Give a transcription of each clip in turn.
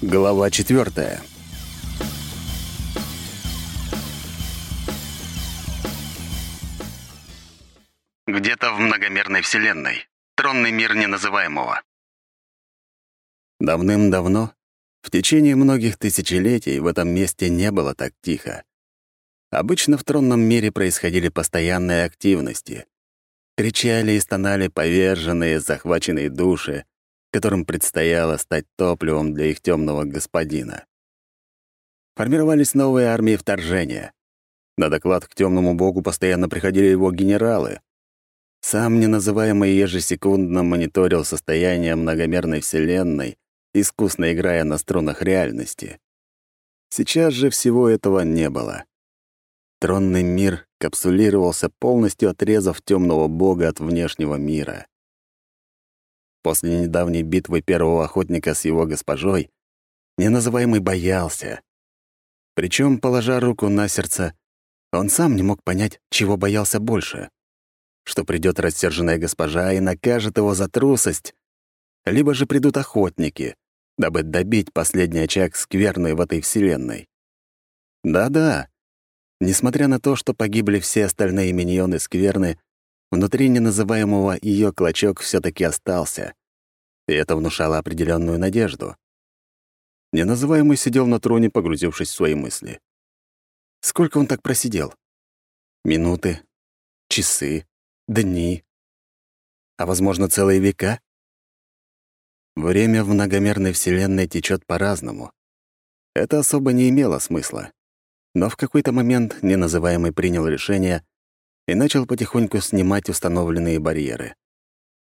Глава четвертая. Где-то в многомерной вселенной. Тронный мир неназываемого. Давным-давно, в течение многих тысячелетий, в этом месте не было так тихо. Обычно в тронном мире происходили постоянные активности. Кричали и стонали поверженные, захваченные души, которым предстояло стать топливом для их темного господина. Формировались новые армии вторжения. На доклад к темному богу постоянно приходили его генералы. Сам неназываемый ежесекундно мониторил состояние многомерной вселенной, искусно играя на струнах реальности. Сейчас же всего этого не было. Тронный мир капсулировался, полностью отрезав темного бога от внешнего мира. После недавней битвы первого охотника с его госпожой неназываемый боялся. Причем, положа руку на сердце, он сам не мог понять, чего боялся больше. Что придет рассерженная госпожа и накажет его за трусость, либо же придут охотники, дабы добить последний очаг скверной в этой вселенной. Да-да, несмотря на то, что погибли все остальные миньоны скверны, Внутри неназываемого ее клочок все таки остался, и это внушало определенную надежду. Неназываемый сидел на троне, погрузившись в свои мысли. Сколько он так просидел? Минуты, часы, дни, а, возможно, целые века? Время в многомерной Вселенной течет по-разному. Это особо не имело смысла. Но в какой-то момент неназываемый принял решение и начал потихоньку снимать установленные барьеры.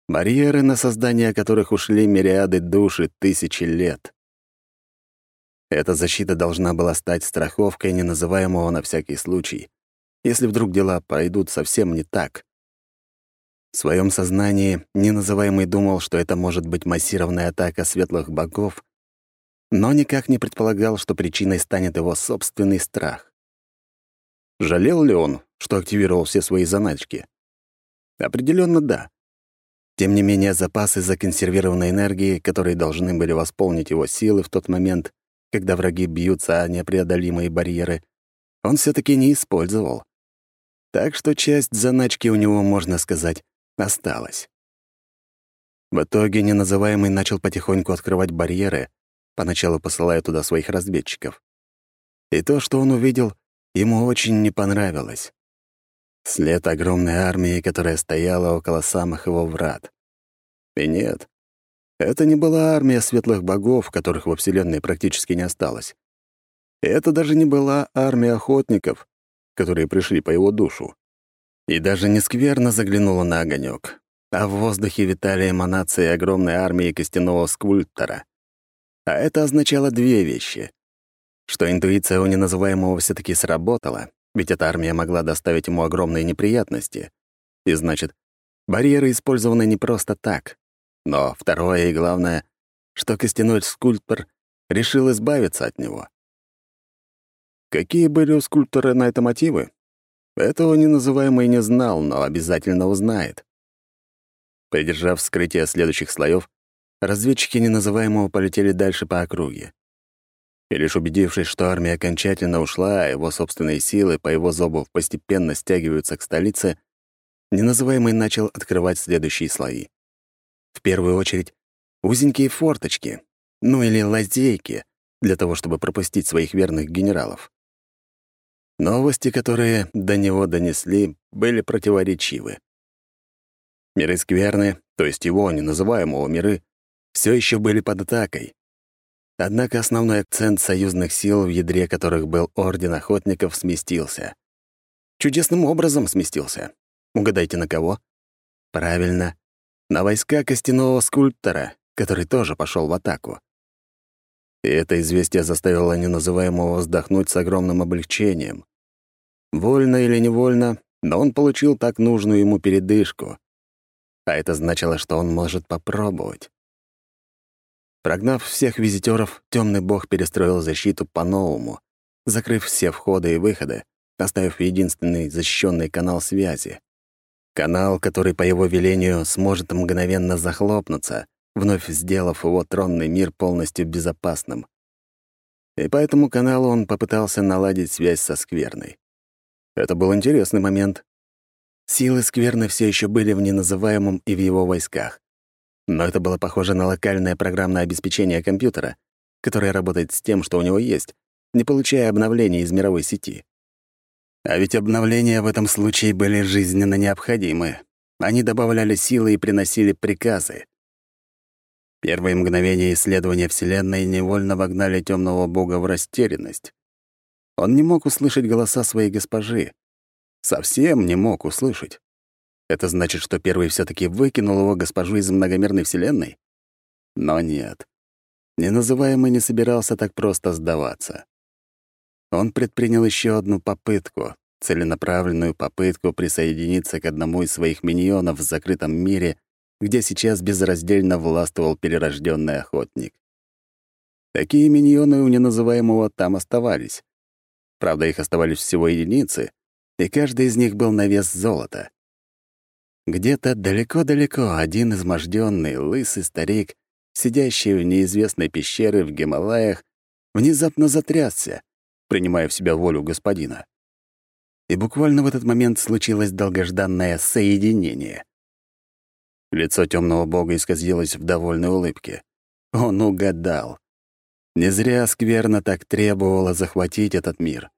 Барьеры, на создание которых ушли мириады душ и тысячи лет. Эта защита должна была стать страховкой неназываемого на всякий случай, если вдруг дела пойдут совсем не так. В своем сознании неназываемый думал, что это может быть массированная атака светлых богов, но никак не предполагал, что причиной станет его собственный страх. Жалел ли он, что активировал все свои заначки? Определенно да. Тем не менее, запасы законсервированной энергии, которые должны были восполнить его силы в тот момент, когда враги бьются о непреодолимые барьеры, он все таки не использовал. Так что часть заначки у него, можно сказать, осталась. В итоге неназываемый начал потихоньку открывать барьеры, поначалу посылая туда своих разведчиков. И то, что он увидел, ему очень не понравилось. След огромной армии, которая стояла около самых его врат. И нет, это не была армия светлых богов, которых во Вселенной практически не осталось. это даже не была армия охотников, которые пришли по его душу. И даже не скверно заглянула на огонек, а в воздухе витали эманации огромной армии костяного скульптора. А это означало две вещи. Что интуиция у неназываемого все таки сработала, ведь эта армия могла доставить ему огромные неприятности. И значит, барьеры использованы не просто так. Но второе и главное, что костяной скульптор решил избавиться от него. Какие были у скульптора на это мотивы? Этого неназываемый не знал, но обязательно узнает. Придержав вскрытие следующих слоев, разведчики неназываемого полетели дальше по округе. И лишь убедившись, что армия окончательно ушла, а его собственные силы по его зобу постепенно стягиваются к столице, неназываемый начал открывать следующие слои. В первую очередь, узенькие форточки, ну или лазейки, для того, чтобы пропустить своих верных генералов. Новости, которые до него донесли, были противоречивы. Миры скверны, то есть его неназываемого миры, все еще были под атакой, Однако основной акцент союзных сил, в ядре которых был Орден Охотников, сместился. Чудесным образом сместился. Угадайте, на кого? Правильно, на войска костяного скульптора, который тоже пошел в атаку. И это известие заставило неназываемого вздохнуть с огромным облегчением. Вольно или невольно, но он получил так нужную ему передышку. А это значило, что он может попробовать. Прогнав всех визитеров, темный бог перестроил защиту по-новому, закрыв все входы и выходы, оставив единственный защищенный канал связи. Канал, который по его велению сможет мгновенно захлопнуться, вновь сделав его тронный мир полностью безопасным. и по этому каналу он попытался наладить связь со Скверной. Это был интересный момент. Силы Скверны все еще были в неназываемом и в его войсках. Но это было похоже на локальное программное обеспечение компьютера, которое работает с тем, что у него есть, не получая обновлений из мировой сети. А ведь обновления в этом случае были жизненно необходимы. Они добавляли силы и приносили приказы. Первые мгновения исследования Вселенной невольно вогнали темного бога в растерянность. Он не мог услышать голоса своей госпожи. Совсем не мог услышать. Это значит, что первый все таки выкинул его госпожу из многомерной Вселенной? Но нет. Неназываемый не собирался так просто сдаваться. Он предпринял еще одну попытку, целенаправленную попытку присоединиться к одному из своих миньонов в закрытом мире — где сейчас безраздельно властвовал перерожденный охотник. Такие миньоны у неназываемого там оставались. Правда, их оставались всего единицы, и каждый из них был на вес золота. Где-то далеко-далеко один изможденный, лысый старик, сидящий в неизвестной пещере в Гималаях, внезапно затрясся, принимая в себя волю господина. И буквально в этот момент случилось долгожданное соединение. Лицо темного бога исказилось в довольной улыбке. Он угадал. Не зря скверно так требовало захватить этот мир.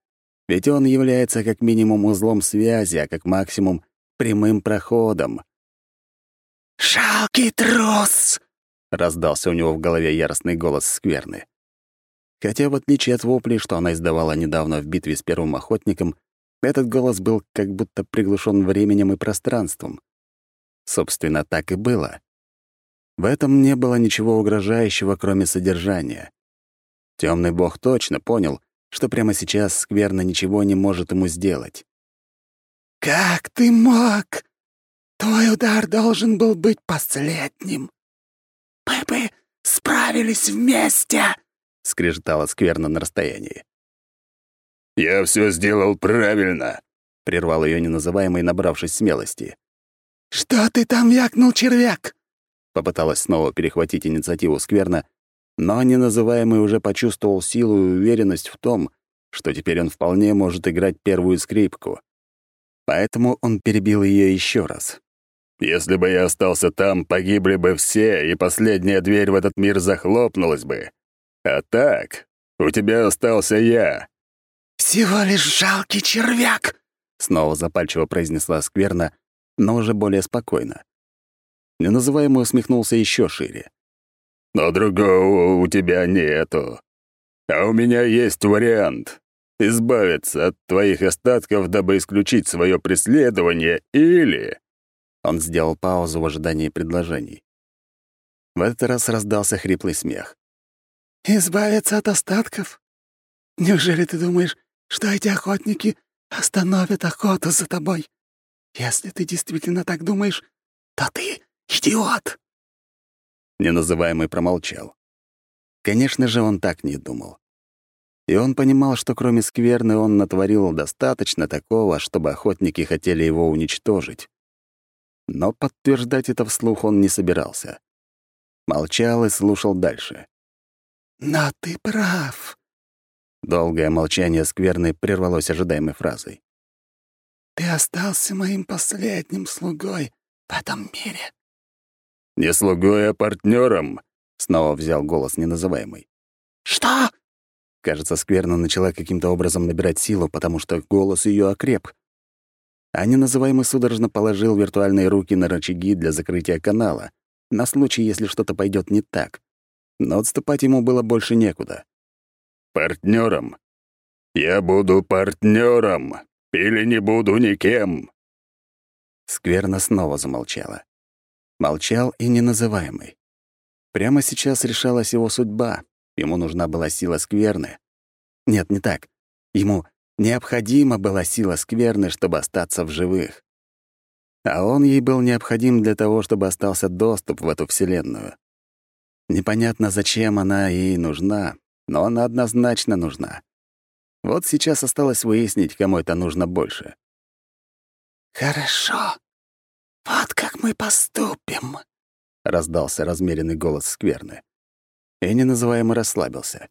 Ведь он является как минимум узлом связи, а как максимум прямым проходом. «Жалкий трус!» — раздался у него в голове яростный голос скверны. Хотя, в отличие от воплей, что она издавала недавно в битве с первым охотником, этот голос был как будто приглушен временем и пространством. Собственно, так и было. В этом не было ничего угрожающего, кроме содержания. Темный бог точно понял, что прямо сейчас скверно ничего не может ему сделать. «Как ты мог? Твой удар должен был быть последним. Мы бы справились вместе!» — скрежетала скверно на расстоянии. «Я все сделал правильно», — прервал ее неназываемый, набравшись смелости. «Что ты там вякнул, червяк?» Попыталась снова перехватить инициативу скверно, но неназываемый уже почувствовал силу и уверенность в том, что теперь он вполне может играть первую скрипку. Поэтому он перебил ее еще раз. «Если бы я остался там, погибли бы все, и последняя дверь в этот мир захлопнулась бы. А так, у тебя остался я». «Всего лишь жалкий червяк!» — снова запальчиво произнесла скверно, но уже более спокойно. Неназываемый усмехнулся еще шире. «Но другого у тебя нету. А у меня есть вариант. Избавиться от твоих остатков, дабы исключить свое преследование, или...» Он сделал паузу в ожидании предложений. В этот раз раздался хриплый смех. «Избавиться от остатков? Неужели ты думаешь, что эти охотники остановят охоту за тобой? Если ты действительно так думаешь, то ты идиот!» Неназываемый промолчал. Конечно же, он так не думал. И он понимал, что кроме скверны он натворил достаточно такого, чтобы охотники хотели его уничтожить. Но подтверждать это вслух он не собирался. Молчал и слушал дальше. «Но ты прав». Долгое молчание скверны прервалось ожидаемой фразой. Ты остался моим последним слугой в этом мире». «Не слугой, а партнером», — снова взял голос неназываемый. «Что?» Кажется, скверно начала каким-то образом набирать силу, потому что голос ее окреп. А неназываемый судорожно положил виртуальные руки на рычаги для закрытия канала, на случай, если что-то пойдет не так. Но отступать ему было больше некуда. Партнером. Я буду партнером. Или не буду никем!» Скверно снова замолчала. Молчал и неназываемый. Прямо сейчас решалась его судьба. Ему нужна была сила скверны. Нет, не так. Ему необходима была сила скверны, чтобы остаться в живых. А он ей был необходим для того, чтобы остался доступ в эту вселенную. Непонятно, зачем она ей нужна, но она однозначно нужна. Вот сейчас осталось выяснить, кому это нужно больше. «Хорошо. Вот как мы поступим», — раздался размеренный голос скверны. И неназываемый расслабился.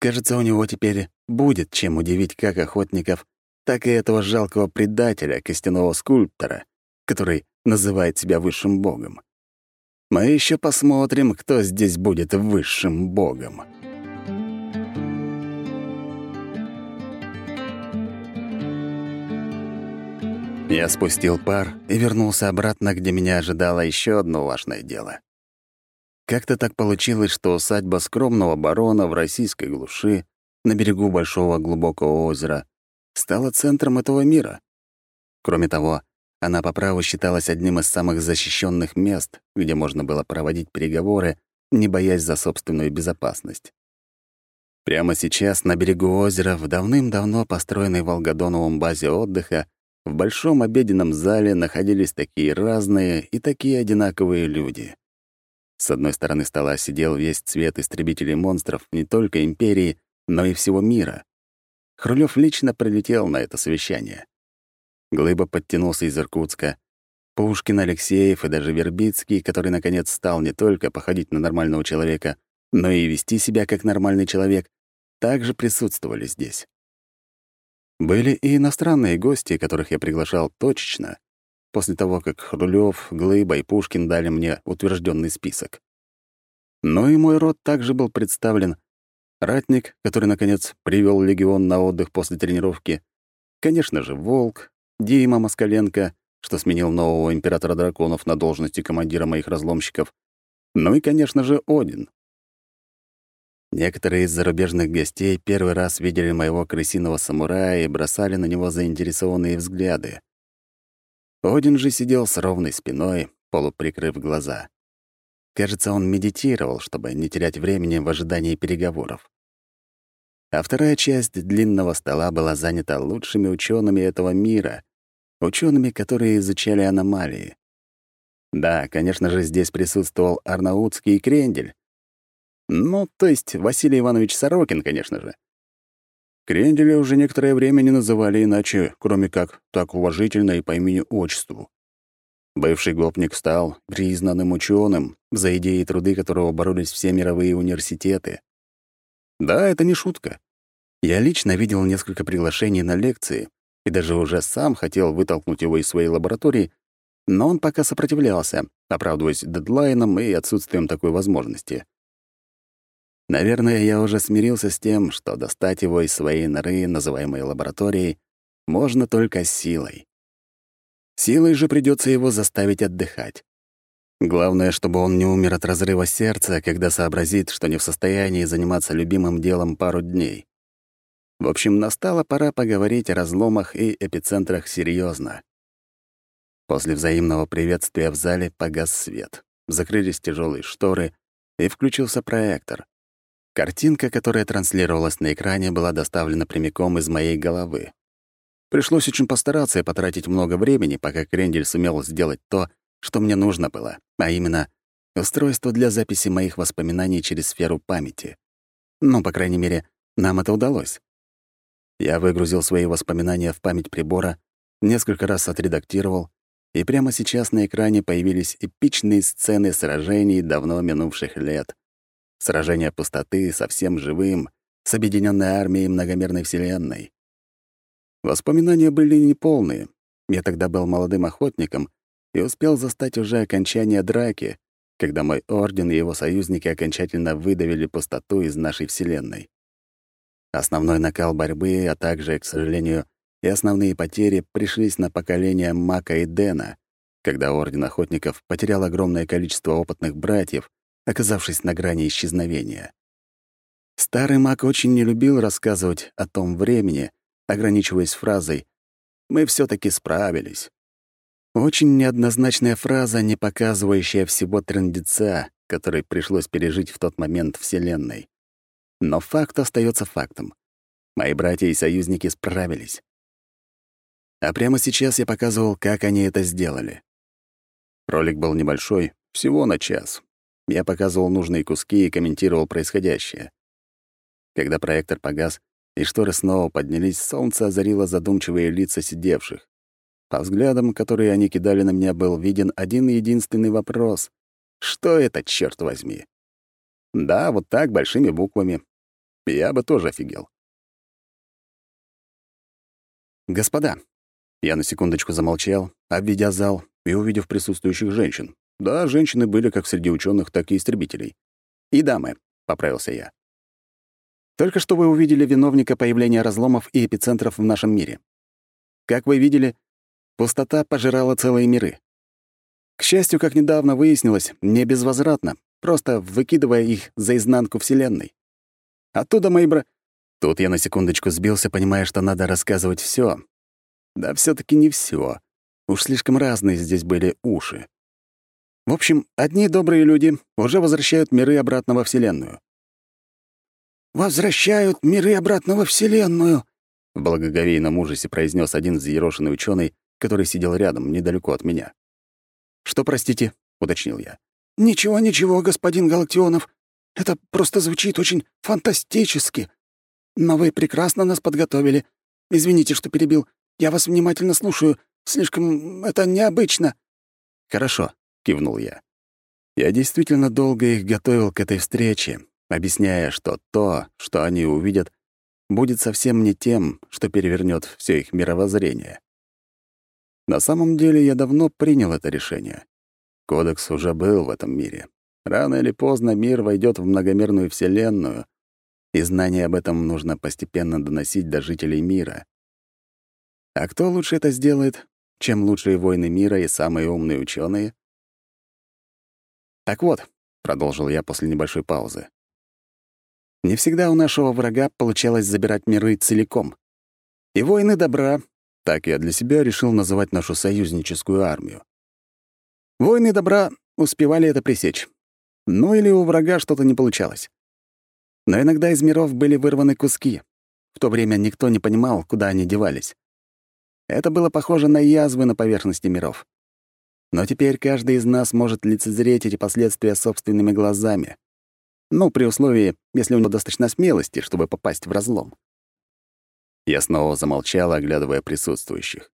Кажется, у него теперь будет чем удивить как охотников, так и этого жалкого предателя, костяного скульптора, который называет себя высшим богом. Мы еще посмотрим, кто здесь будет высшим богом. Я спустил пар и вернулся обратно, где меня ожидало еще одно важное дело. Как-то так получилось, что усадьба скромного барона в российской глуши на берегу большого глубокого озера стала центром этого мира. Кроме того, она по праву считалась одним из самых защищенных мест, где можно было проводить переговоры, не боясь за собственную безопасность. Прямо сейчас на берегу озера в давным-давно построенной Волгодоновом базе отдыха в большом обеденном зале находились такие разные и такие одинаковые люди. С одной стороны стола сидел весь цвет истребителей монстров не только Империи, но и всего мира. Хрулёв лично прилетел на это совещание. Глыба подтянулся из Иркутска. Пушкин, Алексеев и даже Вербицкий, который, наконец, стал не только походить на нормального человека, но и вести себя как нормальный человек, также присутствовали здесь. Были и иностранные гости, которых я приглашал точечно, после того, как Хрулёв, Глыба и Пушкин дали мне утвержденный список. Но и мой род также был представлен. Ратник, который, наконец, привел легион на отдых после тренировки. Конечно же, Волк, Дима Москаленко, что сменил нового императора драконов на должности командира моих разломщиков, ну и, конечно же, Один. Некоторые из зарубежных гостей первый раз видели моего крысиного самурая и бросали на него заинтересованные взгляды. Один же сидел с ровной спиной, полуприкрыв глаза. Кажется, он медитировал, чтобы не терять времени в ожидании переговоров. А вторая часть длинного стола была занята лучшими учеными этого мира, учеными, которые изучали аномалии. Да, конечно же, здесь присутствовал Арнаутский и Крендель. Ну, то есть Василий Иванович Сорокин, конечно же. Кренделя уже некоторое время не называли иначе, кроме как так уважительно и по имени-отчеству. Бывший гопник стал признанным ученым, за идеи и труды которого боролись все мировые университеты. Да, это не шутка. Я лично видел несколько приглашений на лекции и даже уже сам хотел вытолкнуть его из своей лаборатории, но он пока сопротивлялся, оправдываясь дедлайном и отсутствием такой возможности. Наверное, я уже смирился с тем, что достать его из своей норы, называемой лабораторией, можно только силой. Силой же придется его заставить отдыхать. Главное, чтобы он не умер от разрыва сердца, когда сообразит, что не в состоянии заниматься любимым делом пару дней. В общем, настала пора поговорить о разломах и эпицентрах серьезно. После взаимного приветствия в зале погас свет, закрылись тяжелые шторы и включился проектор. Картинка, которая транслировалась на экране, была доставлена прямиком из моей головы. Пришлось очень постараться и потратить много времени, пока Крендель сумел сделать то, что мне нужно было, а именно устройство для записи моих воспоминаний через сферу памяти. Ну, по крайней мере, нам это удалось. Я выгрузил свои воспоминания в память прибора, несколько раз отредактировал, и прямо сейчас на экране появились эпичные сцены сражений давно минувших лет. Сражения пустоты со всем живым, с объединенной армией многомерной вселенной. Воспоминания были неполные. Я тогда был молодым охотником и успел застать уже окончание драки, когда мой орден и его союзники окончательно выдавили пустоту из нашей вселенной. Основной накал борьбы, а также, к сожалению, и основные потери пришлись на поколение Мака и Дэна, когда Орден Охотников потерял огромное количество опытных братьев, оказавшись на грани исчезновения. Старый Мак очень не любил рассказывать о том времени, ограничиваясь фразой «Мы все таки справились». Очень неоднозначная фраза, не показывающая всего трендеца, который пришлось пережить в тот момент Вселенной. Но факт остается фактом. Мои братья и союзники справились. А прямо сейчас я показывал, как они это сделали. Ролик был небольшой, всего на час. Я показывал нужные куски и комментировал происходящее. Когда проектор погас, и шторы снова поднялись, солнце озарило задумчивые лица сидевших. По взглядам, которые они кидали на меня, был виден один единственный вопрос. Что это, черт возьми? Да, вот так, большими буквами. я бы тоже офигел. «Господа!» Я на секундочку замолчал, обведя зал и увидев присутствующих женщин. Да, женщины были как среди ученых, так и истребителей. «И дамы», — поправился я. «Только что вы увидели виновника появления разломов и эпицентров в нашем мире. Как вы видели, пустота пожирала целые миры. К счастью, как недавно выяснилось, не безвозвратно, просто выкидывая их за изнанку Вселенной. Оттуда мои бра... Тут я на секундочку сбился, понимая, что надо рассказывать все. Да все таки не все. Уж слишком разные здесь были уши. В общем, одни добрые люди уже возвращают миры обратно во Вселенную. «Возвращают миры обратно во Вселенную!» В благоговейном ужасе произнес один взъерошенный ученый, который сидел рядом, недалеко от меня. «Что, простите?» — уточнил я. «Ничего, ничего, господин Галактионов. Это просто звучит очень фантастически. Но вы прекрасно нас подготовили. Извините, что перебил. Я вас внимательно слушаю. Слишком это необычно». «Хорошо», — кивнул я. Я действительно долго их готовил к этой встрече, объясняя, что то, что они увидят, будет совсем не тем, что перевернет все их мировоззрение. На самом деле я давно принял это решение. Кодекс уже был в этом мире. Рано или поздно мир войдет в многомерную вселенную, и знание об этом нужно постепенно доносить до жителей мира. А кто лучше это сделает, чем лучшие воины мира и самые умные ученые? «Так вот», — продолжил я после небольшой паузы, «не всегда у нашего врага получалось забирать миры целиком. И воины добра, так я для себя решил называть нашу союзническую армию. Воины добра успевали это пресечь. Ну или у врага что-то не получалось. Но иногда из миров были вырваны куски. В то время никто не понимал, куда они девались. Это было похоже на язвы на поверхности миров. Но теперь каждый из нас может лицезреть эти последствия собственными глазами. Ну, при условии, если у него достаточно смелости, чтобы попасть в разлом. Я снова замолчал, оглядывая присутствующих.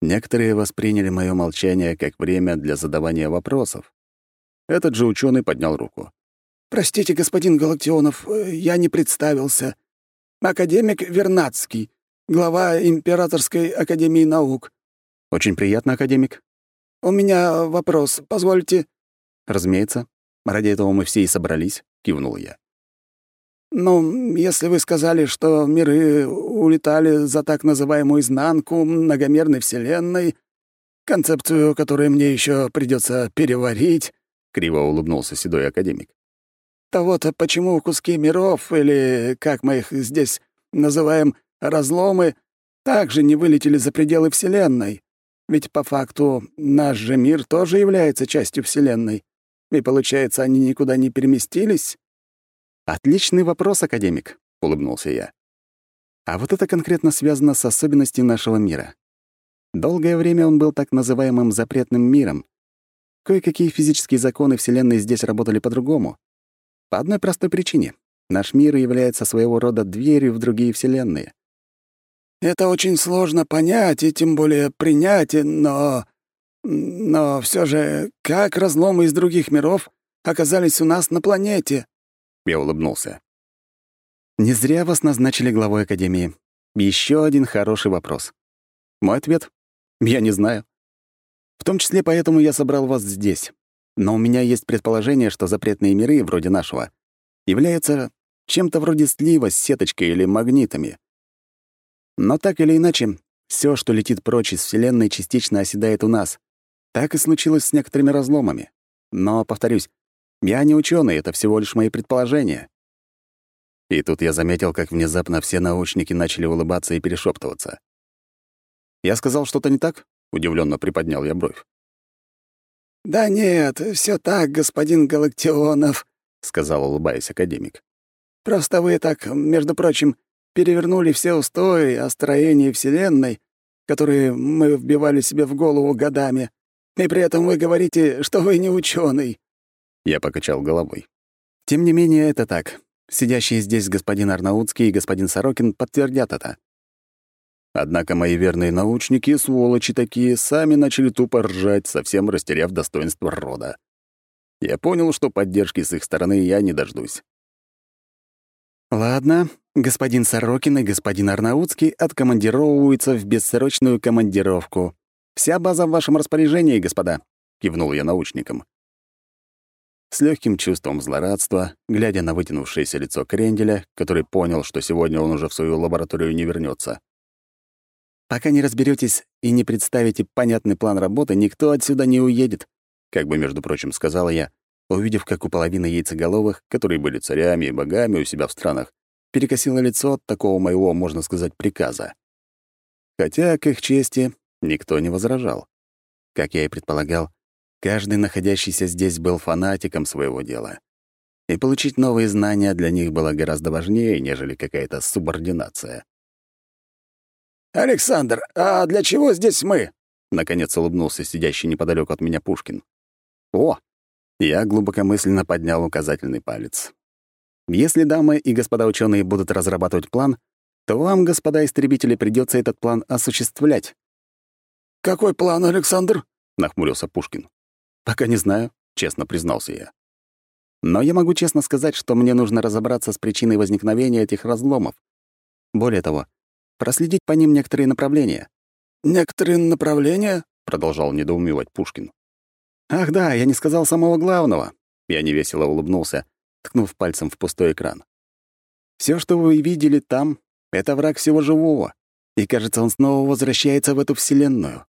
Некоторые восприняли мое молчание как время для задавания вопросов. Этот же ученый поднял руку. «Простите, господин Галактионов, э, я не представился. Академик Вернадский, глава Императорской Академии Наук». «Очень приятно, академик». «У меня вопрос, позвольте». «Разумеется. Ради этого мы все и собрались», — кивнул я. «Ну, если вы сказали, что миры улетали за так называемую изнанку многомерной Вселенной, концепцию, которую мне еще придется переварить», — криво улыбнулся седой академик, «то вот почему куски миров, или, как мы их здесь называем, разломы, также не вылетели за пределы Вселенной? Ведь по факту наш же мир тоже является частью Вселенной. И получается, они никуда не переместились?» «Отличный вопрос, академик», — улыбнулся я. «А вот это конкретно связано с особенностью нашего мира. Долгое время он был так называемым запретным миром. Кое-какие физические законы Вселенной здесь работали по-другому. По одной простой причине. Наш мир является своего рода дверью в другие Вселенные. «Это очень сложно понять и тем более принять, но... Но все же, как разломы из других миров оказались у нас на планете?» Я улыбнулся. «Не зря вас назначили главой Академии. Еще один хороший вопрос. Мой ответ — я не знаю. В том числе поэтому я собрал вас здесь. Но у меня есть предположение, что запретные миры, вроде нашего, являются чем-то вроде слива с сеточкой или магнитами. Но так или иначе, все, что летит прочь из Вселенной, частично оседает у нас. Так и случилось с некоторыми разломами. Но, повторюсь, я не ученый, это всего лишь мои предположения. И тут я заметил, как внезапно все научники начали улыбаться и перешептываться. «Я сказал что-то не так?» — удивленно приподнял я бровь. «Да нет, все так, господин Галактионов», — сказал, улыбаясь академик. «Просто вы так, между прочим, перевернули все устои о строении Вселенной, которые мы вбивали себе в голову годами, и при этом вы говорите, что вы не ученый. Я покачал головой. Тем не менее, это так. Сидящие здесь господин Арнаутский и господин Сорокин подтвердят это. Однако мои верные научники, сволочи такие, сами начали тупо ржать, совсем растеряв достоинство рода. Я понял, что поддержки с их стороны я не дождусь. Ладно, господин Сорокин и господин Арнаутский откомандировываются в бессрочную командировку. Вся база в вашем распоряжении, господа, кивнул я научникам. С легким чувством злорадства, глядя на вытянувшееся лицо Кренделя, который понял, что сегодня он уже в свою лабораторию не вернется. Пока не разберетесь и не представите понятный план работы, никто отсюда не уедет, как бы, между прочим, сказала я, увидев, как у половины яйцеголовых, которые были царями и богами у себя в странах, перекосило лицо от такого моего, можно сказать, приказа. Хотя, к их чести, никто не возражал. Как я и предполагал, каждый находящийся здесь был фанатиком своего дела. И получить новые знания для них было гораздо важнее, нежели какая-то субординация. «Александр, а для чего здесь мы?» — наконец улыбнулся сидящий неподалеку от меня Пушкин. «О, я глубокомысленно поднял указательный палец. Если дамы и господа ученые будут разрабатывать план, то вам, господа истребители, придется этот план осуществлять. «Какой план, Александр?» — нахмурился Пушкин. «Пока не знаю», — честно признался я. «Но я могу честно сказать, что мне нужно разобраться с причиной возникновения этих разломов. Более того, проследить по ним некоторые направления». «Некоторые направления?» — продолжал недоумевать Пушкин. «Ах да, я не сказал самого главного». Я невесело улыбнулся, ткнув пальцем в пустой экран. Все, что вы видели там, — это враг всего живого. И, кажется, он снова возвращается в эту вселенную.